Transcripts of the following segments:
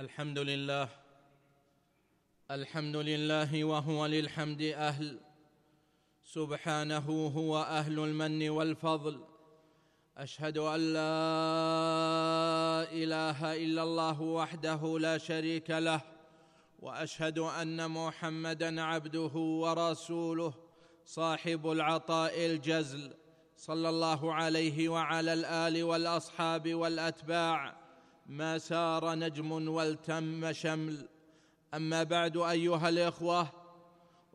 الحمد لله. الحمد لله وهو للحمد أهل. سبحانه هو أهل المن والفضل. أشهد أن لا إله إلا الله وحده لا شريك له. وأشهد أن محمدا عبده ورسوله. صاحب العطاء الجزل. صلى الله عليه وعلى الآل والأصحاب والأتباع. ما سار نجم والتم شمل. أما بعد أيها الإخوة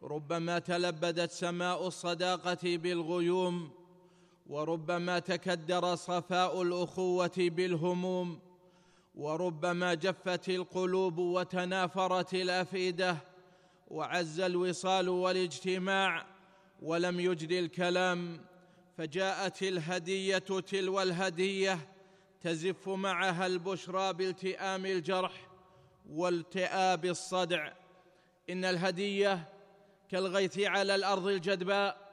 ربما تلبدت سماء الصداقة بالغيوم وربما تكدر صفاء الأخوة بالهموم وربما جفت القلوب وتنافرت الأفئدة وعز الوصال والاجتماع ولم يجد الكلام فجاءت الهدية تلو الهدية تزف معها البشرى بالتئام الجرح والتئاب الصدع. إن الهدية كالغيث على الأرض الجدباء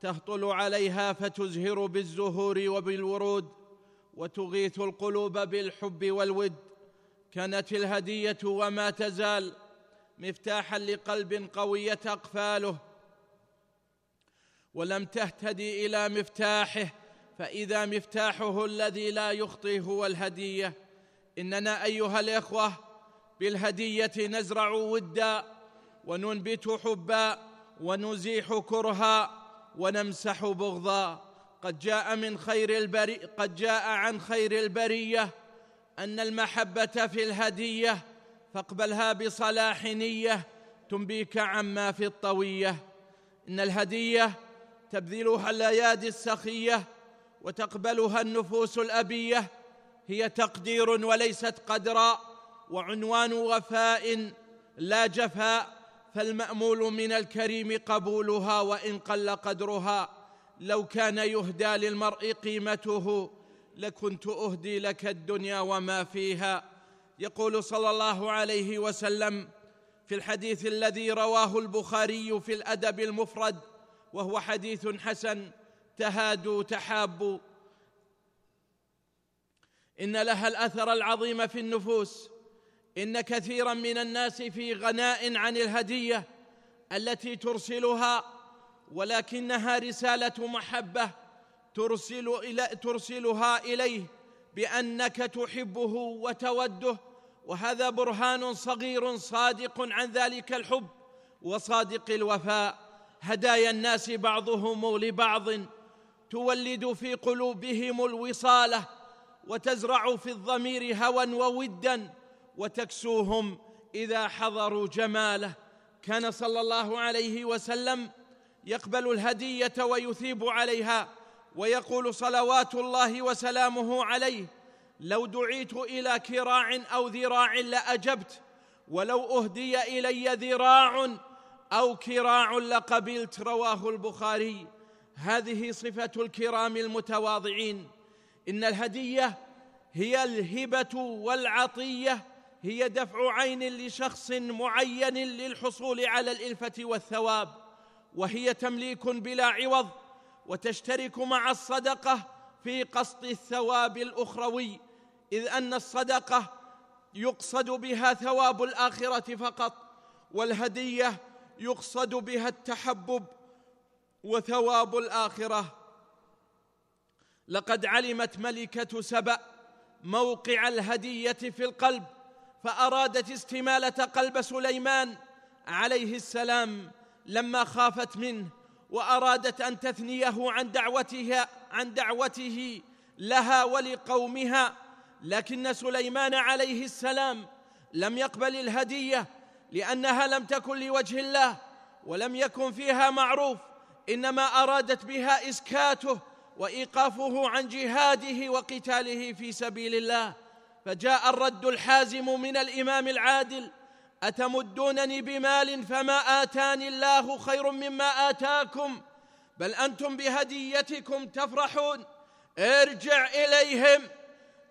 تهطل عليها فتزهر بالزهور وبالورود وتغيث القلوب بالحب والود. كانت الهدية وما تزال مفتاحا لقلب قويه اقفاله ولم تهتدي إلى مفتاحه فإذا مفتاحه الذي لا يخطي هو الهدية. إننا أيها الإخوة بالهدية نزرع ودا وننبت حبا ونزيح كرها ونمسح بغضا. قد جاء من خير البري قد جاء عن خير البرية. أن المحبة في الهدية فاقبلها بصلاح نية تنبيك عما في الطوية. إن الهدية تبذلها الأيادي السخية وتقبلها النفوس الأبية. هي تقدير وليست قدرا وعنوان وفاء لا جفاء. فالمأمول من الكريم قبولها وإن قل قدرها. لو كان يهدى للمرء قيمته لكنت أهدي لك الدنيا وما فيها. يقول صلى الله عليه وسلم في الحديث الذي رواه البخاري في الأدب المفرد وهو حديث حسن تهادوا تحابوا إن لها الأثر العظيم في النفوس. إن كثيرا من الناس في غناء عن الهدية التي ترسلها ولكنها رسالة محبة ترسل إلى ترسلها إليه بأنك تحبه وتوده. وهذا برهان صغير صادق عن ذلك الحب وصادق الوفاء. هدايا الناس بعضهم لبعض. تولد في قلوبهم الوصالة وتزرع في الضمير هوى وودا وتكسوهم إذا حضروا جماله. كان صلى الله عليه وسلم يقبل الهدية ويثيب عليها ويقول صلوات الله وسلامه عليه لو دعيت إلى كراع أو ذراع لأجبت ولو أهدي إلي ذراع أو كراع لقبلت. رواه البخاري. هذه صفة الكرام المتواضعين. إن الهدية هي الهبة والعطية هي دفع عين لشخص معين للحصول على الإلفة والثواب وهي تمليك بلا عوض وتشترك مع الصدقة في قصد الثواب الأخروي. إذ أن الصدقة يقصد بها ثواب الآخرة فقط والهدية يقصد بها التحبب وثواب الآخرة. لقد علمت ملكة سبأ موقع الهدية في القلب فأرادت استمالة قلب سليمان عليه السلام لما خافت منه وأرادت أن تثنيه عن دعوتها عن دعوته لها ولقومها. لكن سليمان عليه السلام لم يقبل الهدية لأنها لم تكن لوجه الله ولم يكن فيها معروف. إنما أرادت بها إسكاته وإيقافه عن جهاده وقتاله في سبيل الله فجاء الرد الحازم من الإمام العادل أتمدونني بمال فما آتاني الله خير مما آتاكم؟ بل أنتم بهديتكم تفرحون. ارجع إليهم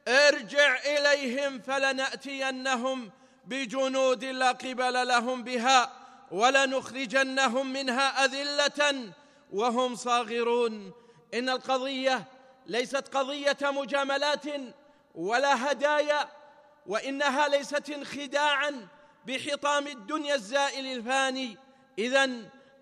ارجع إليهم فلنأتينهم بجنود لا قبل لهم بها. ولنخرجنهم منها أذلة وهم صاغرون. إن القضية ليست قضية مجاملات ولا هدايا وإنها ليست انخداعا بحطام الدنيا الزائل الفاني. اذا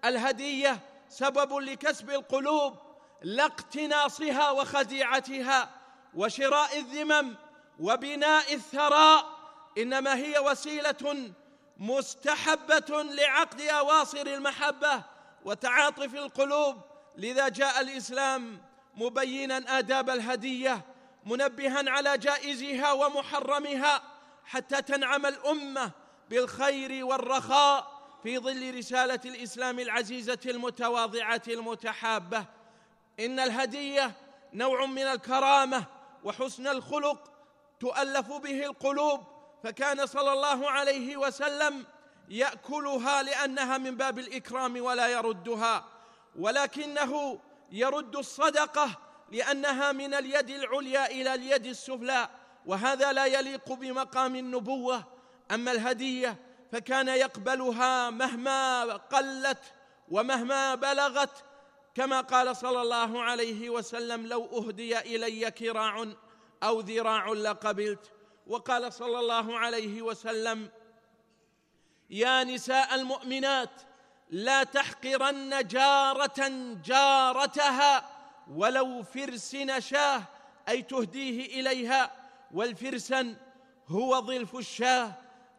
الهدية سبب لكسب القلوب لا اقتناصها وخديعتها وشراء الذمم وبناء الثراء. إنما هي وسيلة مستحبة لعقد أواصر المحبة وتعاطف القلوب. لذا جاء الإسلام مبينا آداب الهدية منبها على جائزها ومحرمها حتى تنعم الأمة بالخير والرخاء في ظل رسالة الإسلام العزيزة المتواضعة المتحابة. إن الهدية نوع من الكرامة وحسن الخلق تؤلف به القلوب فكان صلى الله عليه وسلم يأكلها لأنها من باب الإكرام ولا يردها ولكنه يرد الصدقة لأنها من اليد العليا إلى اليد السفلى وهذا لا يليق بمقام النبوة أما الهدية فكان يقبلها مهما قلت ومهما بلغت كما قال صلى الله عليه وسلم لو أهدي إلي كراع أو ذراع لقبلت. وقال صلى الله عليه وسلم يا نساء المؤمنات لا تحقرن جارة جارتها ولو فرس نشاه أي تهديه إليها والفرسن هو ظلف الشاه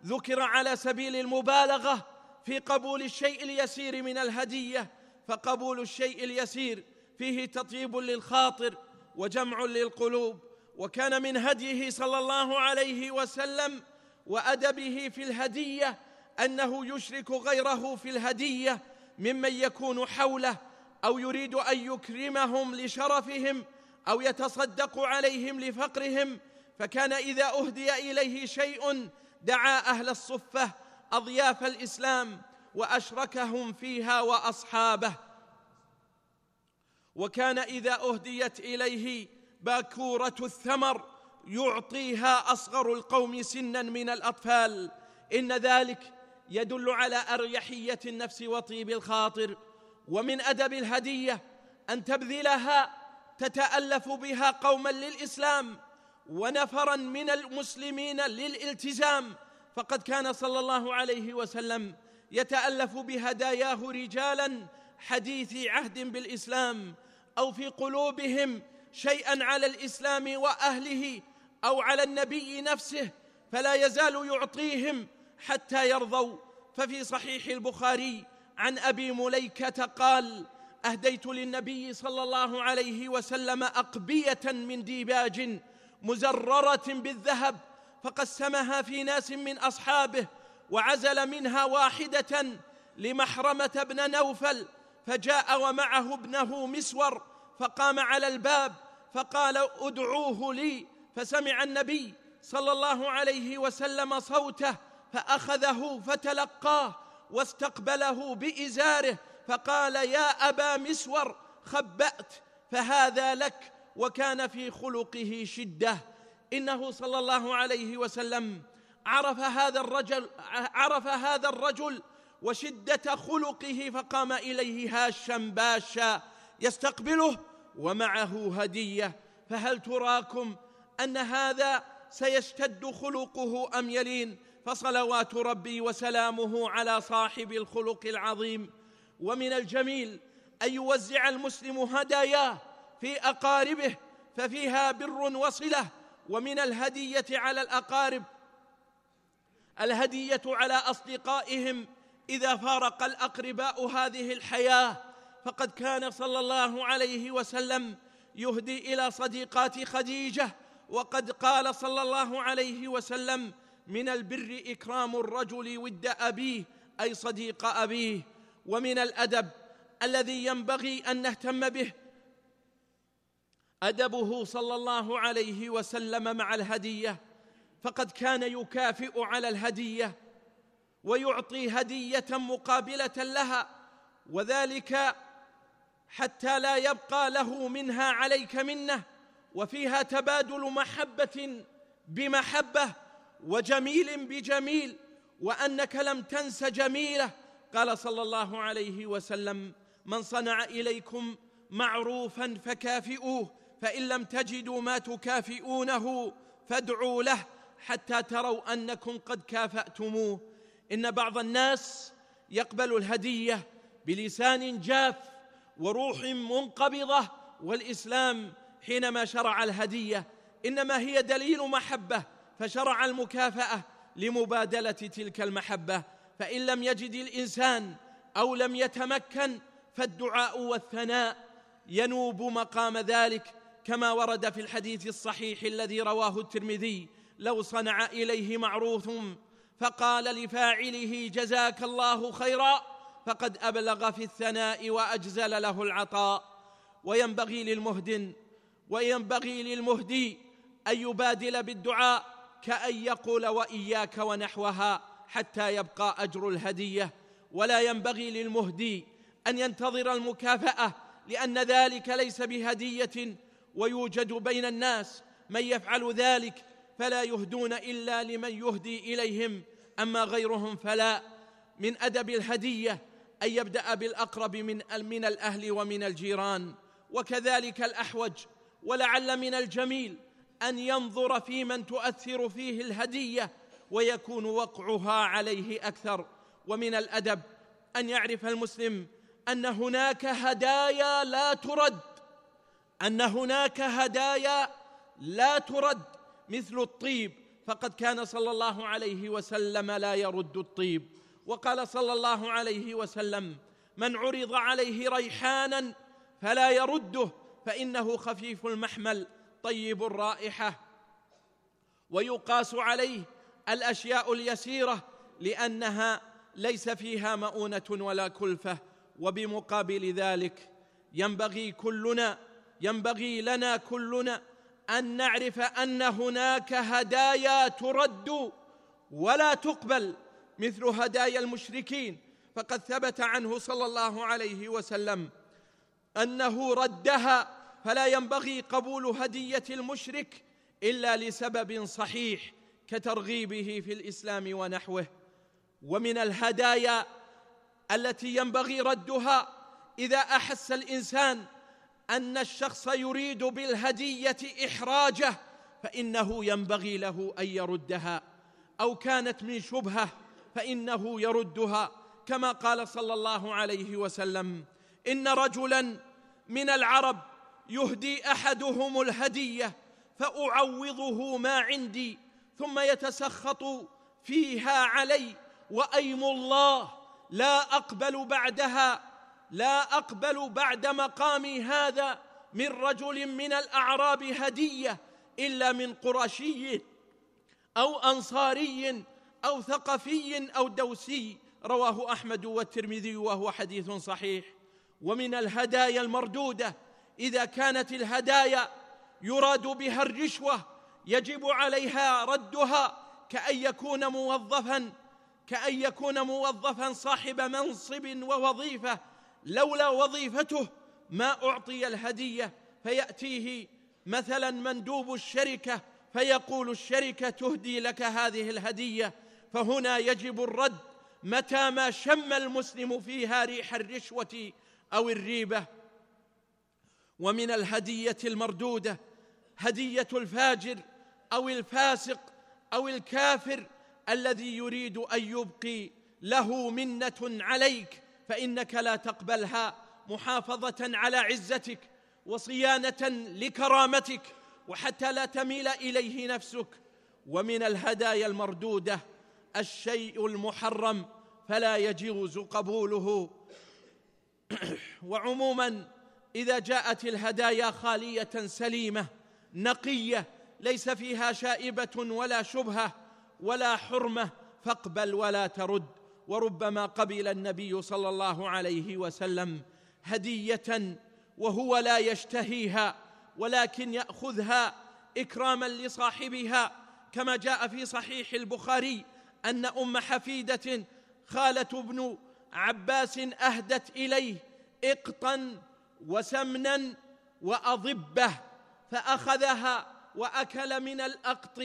ذكر على سبيل المبالغة في قبول الشيء اليسير من الهدية فقبول الشيء اليسير فيه تطيب للخاطر وجمع للقلوب وكان من هديه صلى الله عليه وسلم وأدبه في الهدية أنه يشرك غيره في الهدية ممن يكون حوله أو يريد أن يكرمهم لشرفهم أو يتصدق عليهم لفقرهم فكان إذا أهدي إليه شيء دعا أهل الصفة أضياف الإسلام وأشركهم فيها وأصحابه. وكان إذا أهديت إليه باكورة الثمر يعطيها أصغر القوم سنا من الأطفال. إن ذلك يدل على أريحية النفس وطيب الخاطر. ومن أدب الهدية أن تبذلها تتألف بها قوما للإسلام ونفرا من المسلمين للالتزام. فقد كان صلى الله عليه وسلم يتألف بهداياه رجالا حديثي عهد بالإسلام أو في قلوبهم شيئا على الإسلام وأهله أو على النبي نفسه فلا يزال يعطيهم حتى يرضوا. ففي صحيح البخاري عن أبي مليكة قال أهديت للنبي صلى الله عليه وسلم أقبية من ديباج مزررة بالذهب فقسمها في ناس من أصحابه وعزل منها واحدة لمحرمة بن نوفل فجاء ومعه ابنه مسور. فقام على الباب فقال ادعوه لي. فسمع النبي صلى الله عليه وسلم صوته فأخذه فتلقاه واستقبله بإزاره فقال يا أبا مسور خبأت فهذا لك وكان في خلقه شدة. إنه صلى الله عليه وسلم عرف هذا الرجل عرف هذا الرجل وشدة خلقه فقام إليه هاشا باشا يستقبله ومعه هدية. فهل تراكم أن هذا سيشتد خلقه أم يلين؟ فصلوات ربي وسلامه على صاحب الخلق العظيم. ومن الجميل أن يوزع المسلم هداياه في أقاربه ففيها بر وصلة. ومن الهدية على الأقارب الهدية على أصدقائهم إذا فارق الأقرباء هذه الحياة. فقد كان صلى الله عليه وسلم يهدي إلى صديقات خديجة وقد قال صلى الله عليه وسلم من البر إكرام الرجل ود أبيه أي صديق أبيه ومن الأدب الذي ينبغي أن نهتم به. أدبه صلى الله عليه وسلم مع الهدية فقد كان يكافئ على الهدية ويعطي هدية مقابلة لها وذلك حتى لا يبقى له منها عليك منة وفيها تبادل محبة بمحبة وجميل بجميل وأنك لم تنس جميلة. قال صلى الله عليه وسلم من صنع إليكم معروفا فكافئوه فإن لم تجدوا ما تكافئونه فادعوا له حتى تروا أنكم قد كافأتموه. إن بعض الناس يقبل الهدية بلسان جاف وروح منقبضة والإسلام حينما شرع الهدية إنما هي دليل محبة فشرع المكافأة لمبادلة تلك المحبة فإن لم يجد الإنسان أو لم يتمكن فالدعاء والثناء ينوب مقام ذلك كما ورد في الحديث الصحيح الذي رواه الترمذي لو صنع إليه معروف فقال لفاعله جزاك الله خيرا فقد أبلغ في الثناء وأجزل له العطاء. وينبغي للمهدن وينبغي للمهدي أن يبادل بالدعاء كأن يقول وإياك ونحوها حتى يبقى أجر الهدية. ولا ينبغي للمهدي أن ينتظر المكافأة لأن ذلك ليس بهدية. ويوجد بين الناس من يفعل ذلك فلا يهدون إلا لمن يهدي إليهم أما غيرهم فلا. من أدب الهدية أن يبدأ بالأقرب من من الأهل ومن الجيران. وكذلك الأحوج ولعل من الجميل أن ينظر في من تؤثر فيه الهدية ويكون وقعها عليه أكثر. ومن الأدب أن يعرف المسلم أن هناك هدايا لا ترد. أن هناك هدايا لا ترد. مثل الطيب فقد كان صلى الله عليه وسلم لا يرد الطيب. وقال صلى الله عليه وسلم من عرض عليه ريحانا فلا يرده فإنه خفيف المحمل طيب الرائحة. ويقاس عليه الأشياء اليسيرة لأنها ليس فيها مؤونة ولا كلفة وبمقابل ذلك ينبغي كلنا ينبغي لنا كلنا أن نعرف أن هناك هدايا ترد ولا تقبل. مثل هدايا المشركين. فقد ثبت عنه صلى الله عليه وسلم أنه ردها فلا ينبغي قبول هدية المشرك إلا لسبب صحيح كترغيبه في الإسلام ونحوه. ومن الهدايا التي ينبغي ردها إذا أحس الإنسان أن الشخص يريد بالهدية إحراجه فإنه ينبغي له أن يردها. أو كانت من شبهة فإنه يردها كما قال صلى الله عليه وسلم. إن رجلا من العرب يهدي أحدهم الهدية فأعوضه ما عندي ثم يتسخط فيها علي وأيم الله لا أقبل بعدها لا أقبل بعد مقامي هذا من رجل من الأعراب هدية إلا من قرشي أو أنصاري أو ثقفي أو دوسي رواه أحمد والترمذي وهو حديث صحيح. ومن الهدايا المردودة إذا كانت الهدايا يراد بها الرشوة يجب عليها ردها كأن يكون موظفا كأن يكون موظفا صاحب منصب ووظيفة. لولا وظيفته ما أعطي الهدية فيأتيه مثلا مندوب الشركة فيقول الشركة تهدي لك هذه الهدية. فهنا يجب الرد متى ما شم المسلم فيها ريح الرشوة أو الريبة. ومن الهدية المردودة هدية الفاجر أو الفاسق أو الكافر الذي يريد أن يبقي له منة عليك فإنك لا تقبلها محافظة على عزتك وصيانة لكرامتك وحتى لا تميل إليه نفسك. ومن الهدايا المردودة الشيء المحرم فلا يجوز قبوله. وعموما إذا جاءت الهدايا خالية سليمة نقية ليس فيها شائبة ولا شبهة ولا حرمة فاقبل ولا ترد. وربما قبل النبي صلى الله عليه وسلم هدية وهو لا يشتهيها ولكن يأخذها إكراما لصاحبها كما جاء في صحيح البخاري أن أم حفيدة خالة ابن عباس أهدت إليه اقطا وسمنا وأضبه فأخذها وأكل من الأقط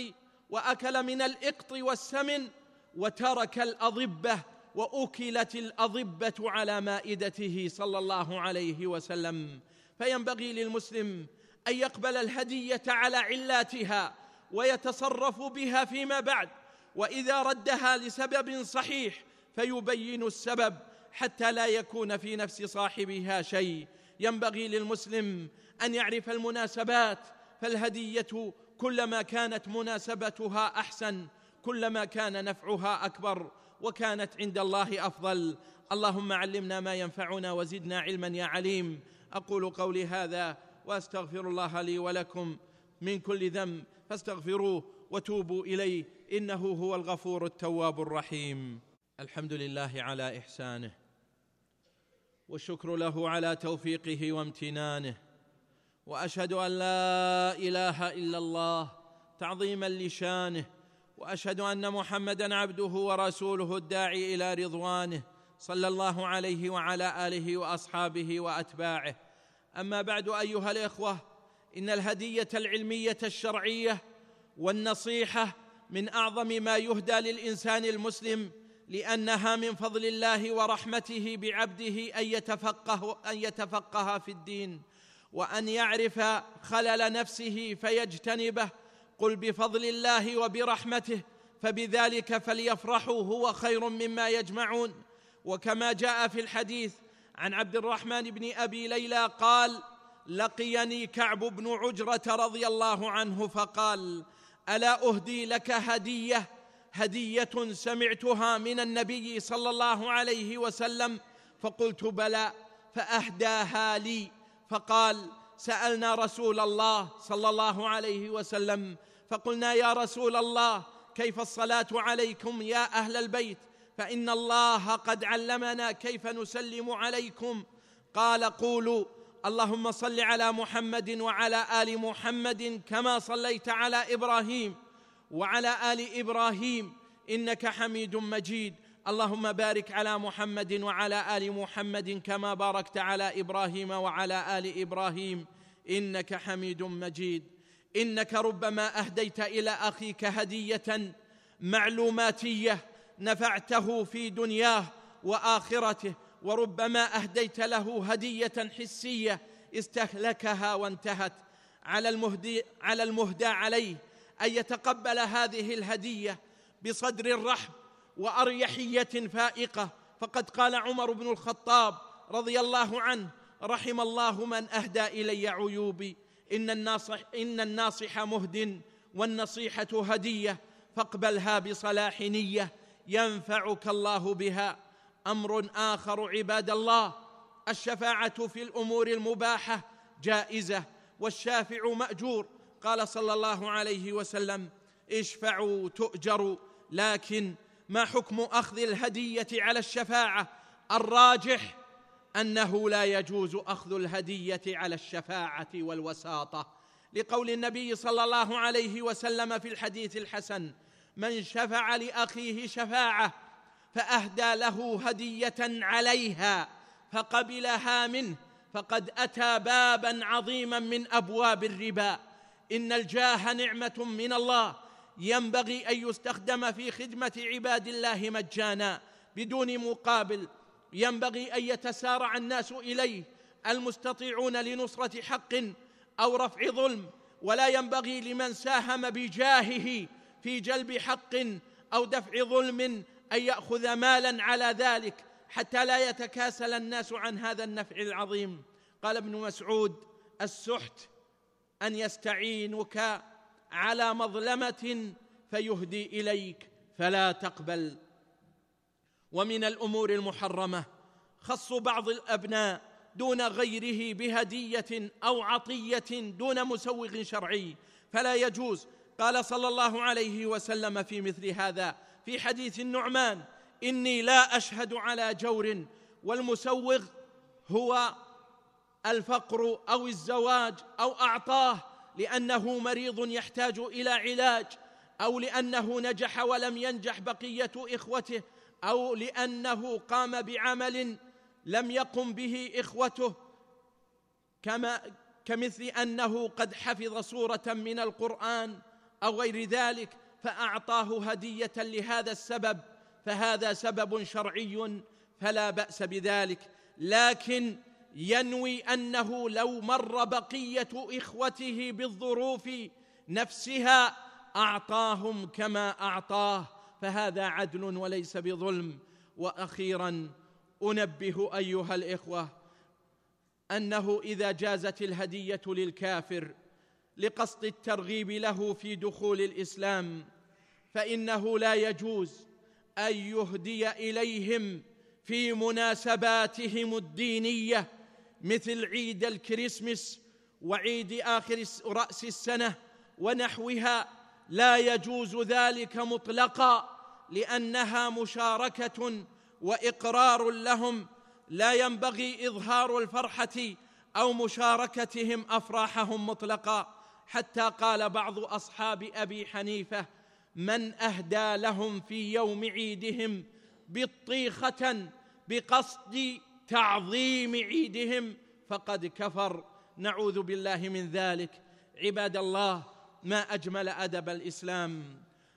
وأكل من الإقط والسمن وترك الأضبة وأكلت الأضبة على مائدته صلى الله عليه وسلم. فينبغي للمسلم أن يقبل الهدية على علاتها ويتصرف بها فيما بعد. وإذا ردها لسبب صحيح فيبين السبب حتى لا يكون في نفس صاحبها شيء. ينبغي للمسلم أن يعرف المناسبات فالهدية كلما كانت مناسبتها أحسن كلما كان نفعها أكبر وكانت عند الله أفضل. اللهم علمنا ما ينفعنا وزدنا علما يا عليم. أقول قولي هذا وأستغفر الله لي ولكم من كل ذنب فاستغفروه وتوبوا إليه. إنه هو الغفور التواب الرحيم. الحمد لله على إحسانه والشكر له على توفيقه وامتنانه وأشهد أن لا إله إلا الله تعظيما لشانه وأشهد أن محمدا عبده ورسوله الداعي إلى رضوانه صلى الله عليه وعلى آله وأصحابه وأتباعه. أما بعد أيها الإخوة إن الهدية العلمية الشرعية والنصيحة من أعظم ما يهدى للإنسان المسلم لأنها من فضل الله ورحمته بعبده أن يتفقه أن يتفقه في الدين وأن يعرف خلل نفسه فيجتنبه قل بفضل الله وبرحمته فبذلك فليفرحوا هو خير مما يجمعون. وكما جاء في الحديث عن عبد الرحمن بن أبي ليلى قال لقيني كعب بن عجرة رضي الله عنه فقال ألا أهدي لك هدية؟ هدية سمعتها من النبي صلى الله عليه وسلم فقلت بلى فأهداها لي. فقال سألنا رسول الله صلى الله عليه وسلم فقلنا يا رسول الله كيف الصلاة عليكم يا أهل البيت؟ فإن الله قد علمنا كيف نسلم عليكم. قال قولوا اللهم صل على محمد وعلى آل محمد كما صليت على إبراهيم وعلى آل إبراهيم إنك حميد مجيد. اللهم بارك على محمد وعلى آل محمد كما باركت على إبراهيم وعلى آل إبراهيم. إنك حميد مجيد. إنك ربما أهديت إلى أخيك هدية معلوماتية نفعته في دنياه وآخرته وربما أهديت له هدية حسية استهلكها وانتهت. على المهدي على المهدى عليه أن يتقبل هذه الهدية بصدر الرحب وأريحية فائقة. فقد قال عمر بن الخطاب رضي الله عنه رحم الله من أهدى إلي عيوبي. إن الناصح إن الناصح مهد والنصيحة هدية. فاقبلها بصلاح نية ينفعك الله بها. أمر آخر عباد الله. الشفاعة في الأمور المباحة جائزة والشافع مأجور. قال صلى الله عليه وسلم اشفعوا تؤجروا لكن ما حكم أخذ الهدية على الشفاعة؟ الراجح أنه لا يجوز أخذ الهدية على الشفاعة والوساطة. لقول النبي صلى الله عليه وسلم في الحديث الحسن من شفع لأخيه شفاعة فأهدى له هدية عليها فقبلها منه فقد أتى بابا عظيما من أبواب الربا. إن الجاه نعمة من الله. ينبغي أن يستخدم في خدمة عباد الله مجانا بدون مقابل. ينبغي أن يتسارع الناس إليه المستطيعون لنصرة حق أو رفع ظلم. ولا ينبغي لمن ساهم بجاهه في جلب حق أو دفع ظلم أن يأخذ مالا على ذلك حتى لا يتكاسل الناس عن هذا النفع العظيم. قال ابن مسعود السحت أن يستعينك على مظلمة فيهدي إليك فلا تقبل. ومن الأمور المحرمة خص بعض الأبناء دون غيره بهدية أو عطية دون مسوغ شرعي فلا يجوز. قال صلى الله عليه وسلم في مثل هذا في حديث النعمان إني لا أشهد على جور والمسوغ هو الفقر أو الزواج أو أعطاه لأنه مريض يحتاج إلى علاج أو لأنه نجح ولم ينجح بقية إخوته أو لأنه قام بعمل لم يقم به إخوته كما كمثل أنه قد حفظ سورة من القرآن أو غير ذلك. فأعطاه هدية لهذا السبب فهذا سبب شرعي فلا بأس بذلك. لكن ينوي أنه لو مر بقية إخوته بالظروف نفسها أعطاهم كما أعطاه فهذا عدل وليس بظلم. وأخيرا أنبه أيها الإخوة أنه إذا جازت الهدية للكافر لقصد الترغيب له في دخول الإسلام فإنه لا يجوز أن يهدي إليهم في مناسباتهم الدينية مثل عيد الكريسمس وعيد آخر رأس السنة ونحوها. لا يجوز ذلك مطلقا لأنها مشاركة وإقرار لهم. لا ينبغي إظهار الفرحة أو مشاركتهم أفراحهم مطلقا. حتى قال بعض أصحاب أبي حنيفة من أهدى لهم في يوم عيدهم بطيخة بقصد تعظيم عيدهم فقد كفر. نعوذ بالله من ذلك. عباد الله ما أجمل أدب الإسلام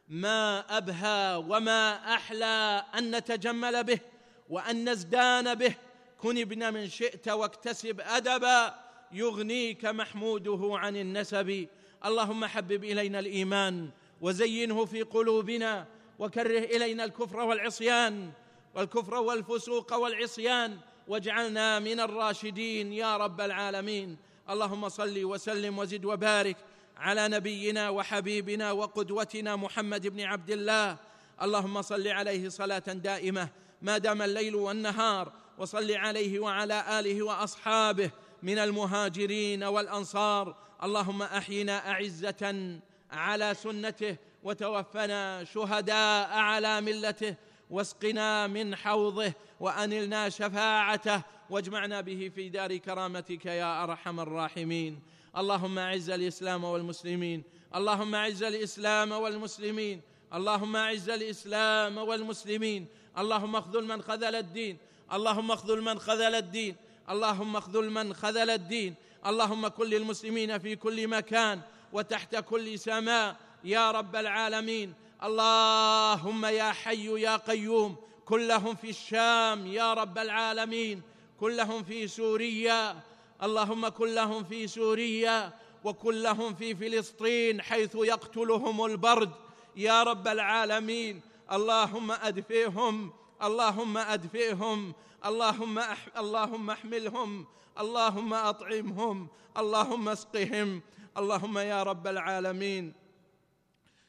ما أبهى وما أحلى أن نتجمل به وأن نزدان به. كن ابن من شئت واكتسب أدبا يغنيك محموده عن النسب. اللهم حبب إلينا الإيمان وزينه في قلوبنا وكره إلينا الكفر والعصيان والكفر والفسوق والعصيان واجعلنا من الراشدين يا رب العالمين. اللهم صل وسلم وزد وبارك على نبينا وحبيبنا وقدوتنا محمد بن عبد الله. اللهم صل عليه صلاة دائمة ما دام الليل والنهار وصل عليه وعلى آله وأصحابه من المهاجرين والأنصار. اللهم أحينا أعزة على سنته وتوفنا شهداء على ملته واسقنا من حوضه وأنلنا شفاعته واجمعنا به في دار كرامتك يا أرحم الراحمين. اللهم أعز الإسلام والمسلمين. اللهم أعز الإسلام والمسلمين. اللهم أعز الإسلام والمسلمين. اللهم اخذل من خذل الدين. اللهم اخذل من خذل الدين. اللهم اخذل من خذل الدين. اللهم كن للمسلمين في كل مكان. وتحت كل سماء. يا رب العالمين. اللهم يا حي يا قيوم. كلهم في الشام. يا رب العالمين. كلهم في سوريا. اللهم كلهم في سوريا. وكلهم في فلسطين حيث يقتلهم البرد. يا رب العالمين. اللهم أدفئهم. اللهم أدفئهم. اللهم اللهم احملهم. اللهم أطعمهم. اللهم اسقهم. اللهم يا رب العالمين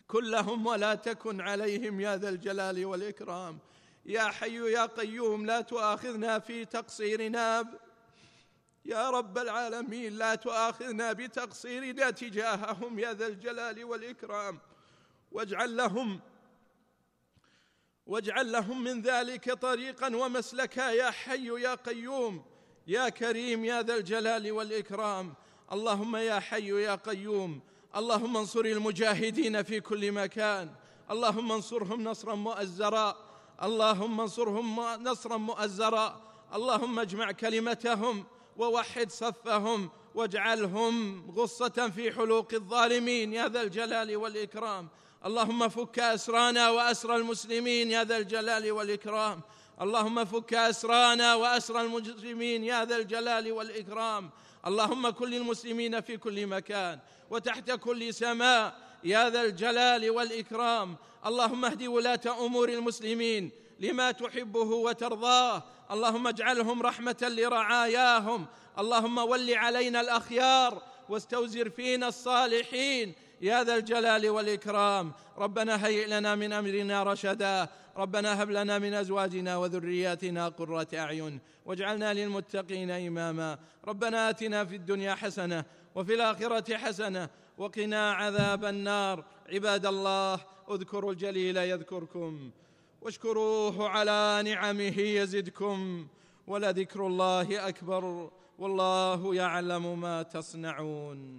كلهم ولا تكن عليهم يا ذا الجلال والإكرام. يا حي يا قيوم لا تؤاخذنا في تقصيرنا. يا رب العالمين لا تؤاخذنا بتقصيرنا تجاههم يا ذا الجلال والإكرام. واجعل لهم واجعل لهم من ذلك طريقا ومسلكا يا حي يا قيوم يا كريم يا ذا الجلال والإكرام. اللهم يا حي يا قيوم اللهم انصر المجاهدين في كل مكان اللهم انصرهم نصرا مؤزرا اللهم انصرهم نصرا مؤزرا اللهم اجمع كلمتهم ووحد صفهم واجعلهم غصة في حلوق الظالمين يا ذا الجلال والإكرام. اللهم فك أسرانا واسرى المسلمين يا ذا الجلال والإكرام. اللهم فك أسرانا واسرى المسلمين يا ذا الجلال والإكرام. اللهم كن للمسلمين في كل مكان وتحت كل سماء يا ذا الجلال والإكرام. اللهم اهد ولاة أمور المسلمين لما تحبه وترضاه. اللهم اجعلهم رحمة لرعاياهم. اللهم ول علينا الأخيار واستوزر فينا الصالحين. يا ذا الجلال والإكرام. ربنا هيئ لنا من أمرنا رشدا. ربنا هب لنا من أزواجنا وذرياتنا قرة أعين واجعلنا للمتقين إماما. ربنا آتنا في الدنيا حسنة وفي الآخرة حسنة وقنا عذاب النار. عباد الله اذكروا الجليل يذكركم واشكروه على نعمه يزدكم ولذكر الله أكبر والله يعلم ما تصنعون.